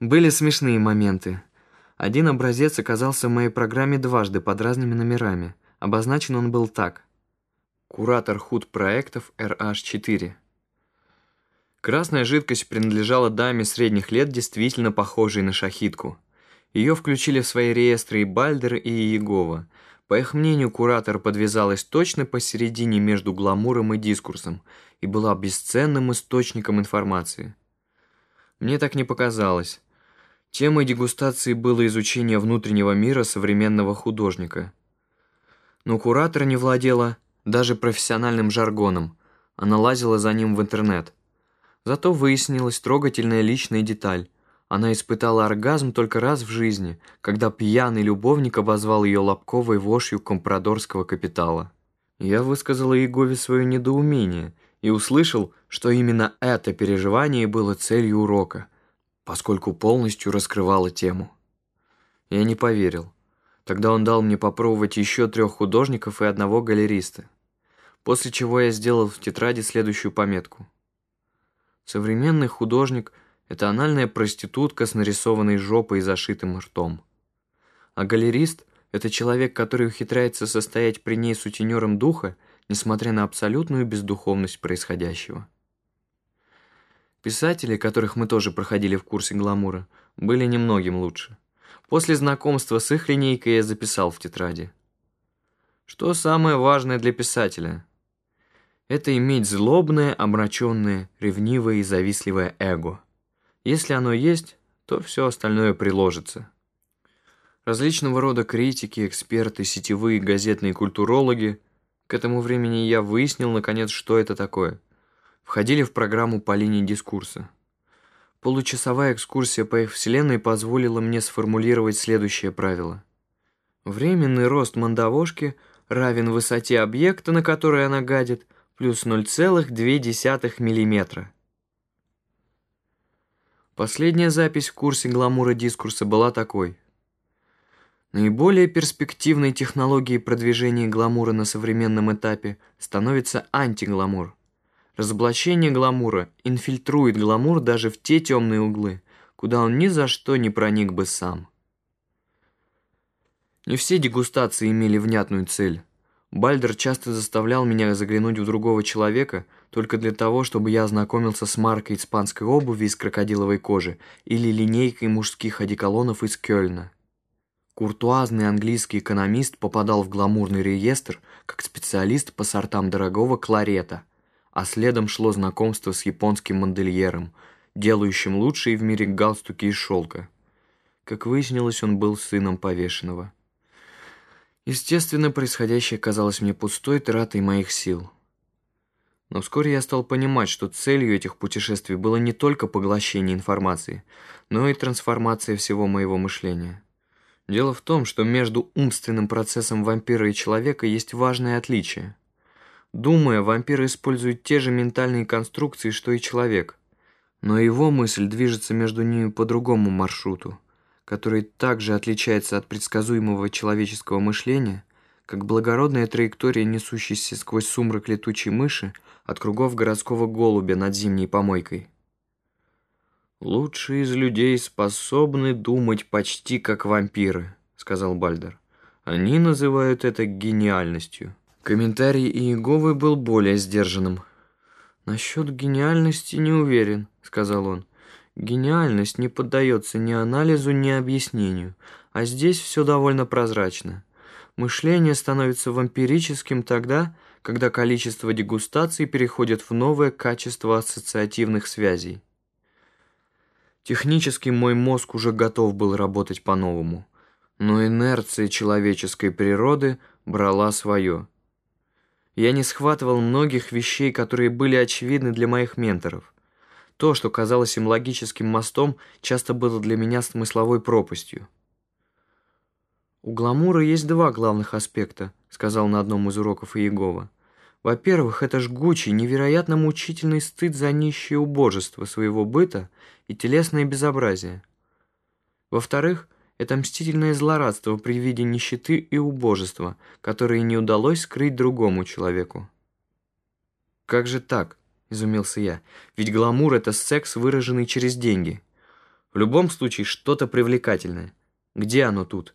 Были смешные моменты. Один образец оказался в моей программе дважды под разными номерами. Обозначен он был так. Куратор худ проектов RH4. Красная жидкость принадлежала даме средних лет, действительно похожей на шахитку. Ее включили в свои реестры и Бальдер, и Иегова. По их мнению, куратор подвязалась точно посередине между гламуром и дискурсом и была бесценным источником информации. Мне так не показалось. Темой дегустации было изучение внутреннего мира современного художника. Но куратор не владела даже профессиональным жаргоном, она лазила за ним в интернет. Зато выяснилась трогательная личная деталь. Она испытала оргазм только раз в жизни, когда пьяный любовник обозвал ее лобковой вошью компрадорского капитала. Я высказала Егове свое недоумение и услышал, что именно это переживание было целью урока, поскольку полностью раскрывало тему. Я не поверил. Тогда он дал мне попробовать еще трех художников и одного галериста. После чего я сделал в тетради следующую пометку. Современный художник – это анальная проститутка с нарисованной жопой и зашитым ртом. А галерист – это человек, который ухитряется состоять при ней сутенером духа, несмотря на абсолютную бездуховность происходящего. Писатели, которых мы тоже проходили в курсе гламура, были немногим лучше. После знакомства с их линейкой я записал в тетради. Что самое важное для писателя? Это иметь злобное, омраченное, ревнивое и завистливое эго – если оно есть, то все остальное приложится. Различного рода критики, эксперты, сетевые газетные культурологи, к этому времени я выяснил, наконец, что это такое, входили в программу по линии дискурса. Получасовая экскурсия по их вселенной позволила мне сформулировать следующее правило. Временный рост мандавошки равен высоте объекта, на который она гадит, плюс 0,2 миллиметра. Последняя запись в курсе гламура дискурса была такой. Наиболее перспективной технологией продвижения гламура на современном этапе становится антигламур. Разоблачение гламура инфильтрует гламур даже в те темные углы, куда он ни за что не проник бы сам. Не все дегустации имели внятную цель. Бальдер часто заставлял меня заглянуть в другого человека только для того, чтобы я ознакомился с маркой испанской обуви из крокодиловой кожи или линейкой мужских одеколонов из Кёльна. Куртуазный английский экономист попадал в гламурный реестр как специалист по сортам дорогого кларета, а следом шло знакомство с японским модельером, делающим лучшие в мире галстуки из шелка. Как выяснилось, он был сыном повешенного. Естественно, происходящее казалось мне пустой тратой моих сил. Но вскоре я стал понимать, что целью этих путешествий было не только поглощение информации, но и трансформация всего моего мышления. Дело в том, что между умственным процессом вампира и человека есть важное отличие. Думая, вампир использует те же ментальные конструкции, что и человек, но его мысль движется между ними по другому маршруту который также отличается от предсказуемого человеческого мышления, как благородная траектория, несущаяся сквозь сумрак летучей мыши от кругов городского голубя над зимней помойкой. «Лучшие из людей способны думать почти как вампиры», — сказал Бальдер. «Они называют это гениальностью». Комментарий Иеговы был более сдержанным. «Насчет гениальности не уверен», — сказал он. Гениальность не поддается ни анализу, ни объяснению, а здесь все довольно прозрачно. Мышление становится вампирическим тогда, когда количество дегустаций переходит в новое качество ассоциативных связей. Технически мой мозг уже готов был работать по-новому, но инерция человеческой природы брала свое. Я не схватывал многих вещей, которые были очевидны для моих менторов. То, что казалось им логическим мостом, часто было для меня смысловой пропастью. «У гламура есть два главных аспекта», — сказал на одном из уроков Иегова. «Во-первых, это жгучий, невероятно мучительный стыд за нищее убожество своего быта и телесное безобразие. Во-вторых, это мстительное злорадство при виде нищеты и убожества, которое не удалось скрыть другому человеку». «Как же так?» – изумился я. «Ведь гламур – это секс, выраженный через деньги». В любом случае, что-то привлекательное. Где оно тут?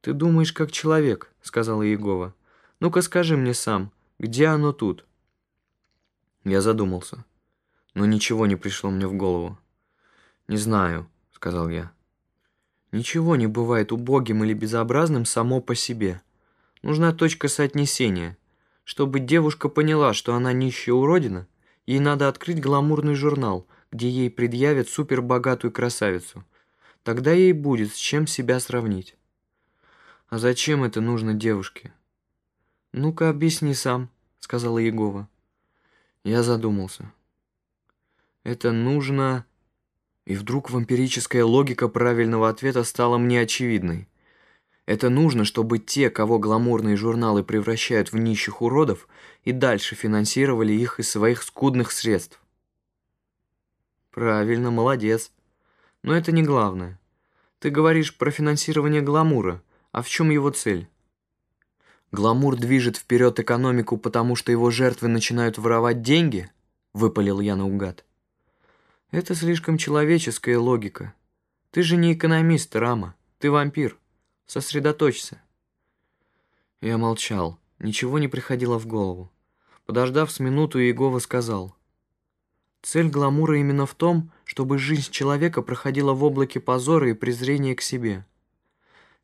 «Ты думаешь, как человек», — сказала Егова. «Ну-ка скажи мне сам, где оно тут?» Я задумался, но ничего не пришло мне в голову. «Не знаю», — сказал я. «Ничего не бывает убогим или безобразным само по себе. Нужна точка соотнесения. Чтобы девушка поняла, что она нищая уродина, ей надо открыть гламурный журнал, где ей предъявят супербогатую красавицу. Тогда ей будет с чем себя сравнить». «А зачем это нужно девушке?» «Ну-ка, объясни сам», — сказала Егова. Я задумался. «Это нужно...» И вдруг вампирическая логика правильного ответа стала мне очевидной. Это нужно, чтобы те, кого гламурные журналы превращают в нищих уродов, и дальше финансировали их из своих скудных средств. Правильно, молодец. Но это не главное. Ты говоришь про финансирование гламура. А в чем его цель? Гламур движет вперед экономику, потому что его жертвы начинают воровать деньги? Выпалил я наугад. Это слишком человеческая логика. Ты же не экономист, Рама. Ты вампир. Сосредоточься. Я молчал. Ничего не приходило в голову. Подождав с минуту, Иегова сказал. Цель гламура именно в том, чтобы жизнь человека проходила в облаке позора и презрения к себе.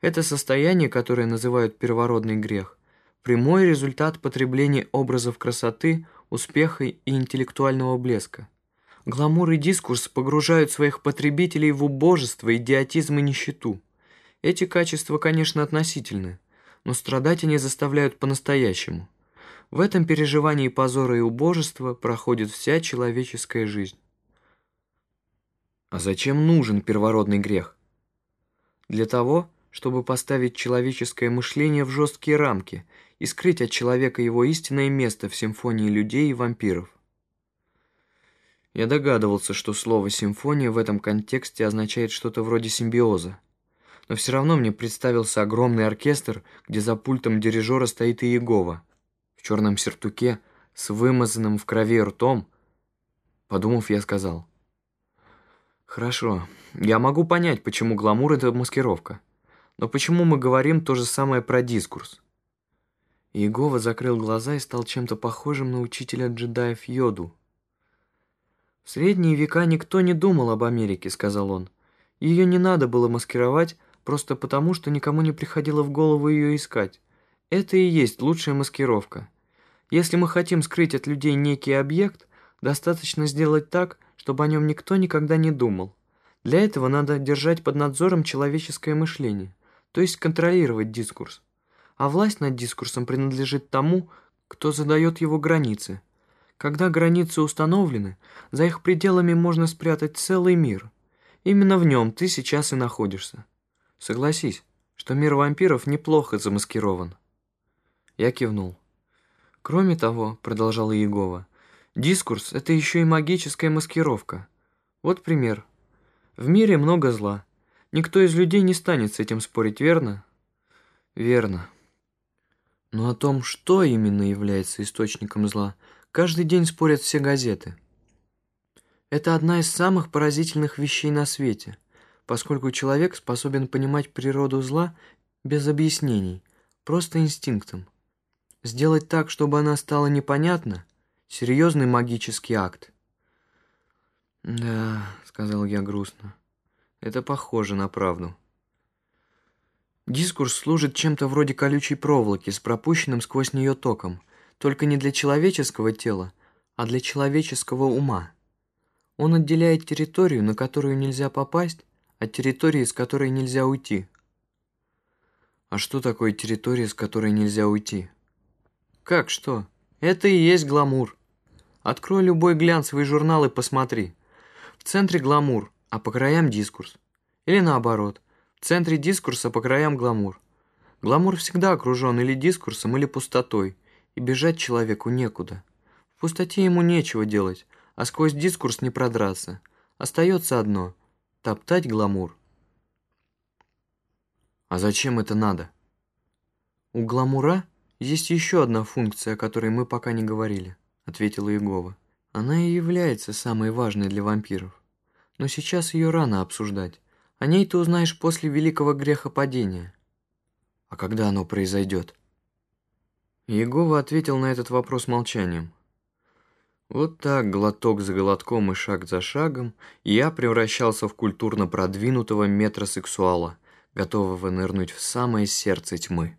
Это состояние, которое называют первородный грех, прямой результат потребления образов красоты, успеха и интеллектуального блеска. Гламур и дискурс погружают своих потребителей в убожество, идиотизм и нищету. Эти качества, конечно, относительны, но страдать они заставляют по-настоящему. В этом переживании позора и убожества проходит вся человеческая жизнь. А зачем нужен первородный грех? Для того, чтобы поставить человеческое мышление в жесткие рамки и скрыть от человека его истинное место в симфонии людей и вампиров. Я догадывался, что слово «симфония» в этом контексте означает что-то вроде симбиоза. Но все равно мне представился огромный оркестр, где за пультом дирижера стоит Иегова, в черном сертуке, с вымазанным в крови ртом. Подумав, я сказал. «Хорошо, я могу понять, почему гламур — это маскировка». Но почему мы говорим то же самое про дискурс? Иегова закрыл глаза и стал чем-то похожим на учителя джедаев Йоду. «В средние века никто не думал об Америке», — сказал он. «Ее не надо было маскировать, просто потому, что никому не приходило в голову ее искать. Это и есть лучшая маскировка. Если мы хотим скрыть от людей некий объект, достаточно сделать так, чтобы о нем никто никогда не думал. Для этого надо держать под надзором человеческое мышление то есть контролировать дискурс. А власть над дискурсом принадлежит тому, кто задает его границы. Когда границы установлены, за их пределами можно спрятать целый мир. Именно в нем ты сейчас и находишься. Согласись, что мир вампиров неплохо замаскирован. Я кивнул. Кроме того, продолжала Егова, дискурс — это еще и магическая маскировка. Вот пример. В мире много зла, Никто из людей не станет с этим спорить, верно? Верно. Но о том, что именно является источником зла, каждый день спорят все газеты. Это одна из самых поразительных вещей на свете, поскольку человек способен понимать природу зла без объяснений, просто инстинктом. Сделать так, чтобы она стала непонятна — серьезный магический акт. «Да», — сказал я грустно, — это похоже на правду. Дискурс служит чем-то вроде колючей проволоки с пропущенным сквозь нее током, только не для человеческого тела, а для человеческого ума. Он отделяет территорию, на которую нельзя попасть, от территории, с которой нельзя уйти. А что такое территория, с которой нельзя уйти? Как что? Это и есть гламур. Открой любой глянцевый журнал и посмотри. В центре гламур, а по краям дискурс. Или наоборот, в центре дискурса по краям гламур. Гламур всегда окружен или дискурсом, или пустотой, и бежать человеку некуда. В пустоте ему нечего делать, а сквозь дискурс не продраться. Остается одно — топтать гламур. А зачем это надо? У гламура есть еще одна функция, о которой мы пока не говорили, ответила Егова. Она и является самой важной для вампиров. но сейчас ее рано обсуждать. О ней ты узнаешь после великого грехопадения. А когда оно произойдет? Иегова ответил на этот вопрос молчанием. Вот так, глоток за глотком и шаг за шагом, я превращался в культурно продвинутого метросексуала, готового нырнуть в самое сердце тьмы.